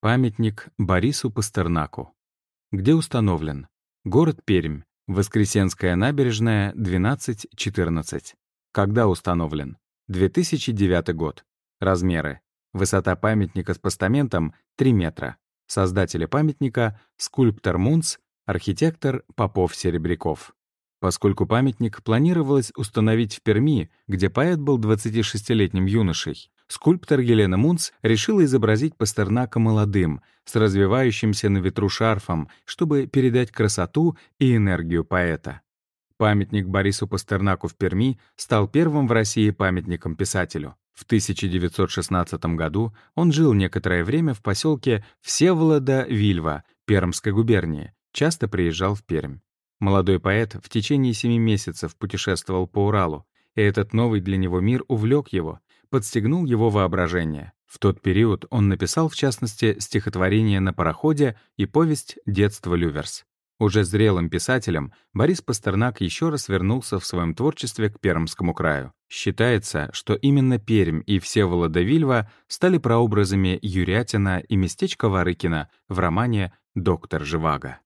Памятник Борису Пастернаку. Где установлен? Город Пермь. Воскресенская набережная, 12-14. Когда установлен? 2009 год. Размеры. Высота памятника с постаментом — 3 метра. Создатели памятника — скульптор Мунц, архитектор Попов-Серебряков. Поскольку памятник планировалось установить в Перми, где поэт был 26-летним юношей, скульптор Елена Мунц решила изобразить Пастернака молодым, с развивающимся на ветру шарфом, чтобы передать красоту и энергию поэта. Памятник Борису Пастернаку в Перми стал первым в России памятником писателю. В 1916 году он жил некоторое время в поселке Всеволода-Вильва Пермской губернии, часто приезжал в Пермь. Молодой поэт в течение семи месяцев путешествовал по Уралу, и этот новый для него мир увлек его, подстегнул его воображение. В тот период он написал, в частности, стихотворение «На пароходе» и повесть «Детство Люверс». Уже зрелым писателем Борис Пастернак еще раз вернулся в своем творчестве к Пермскому краю. Считается, что именно Пермь и Всеволода Вильва стали прообразами Юрятина и местечка Варыкина в романе «Доктор Живаго».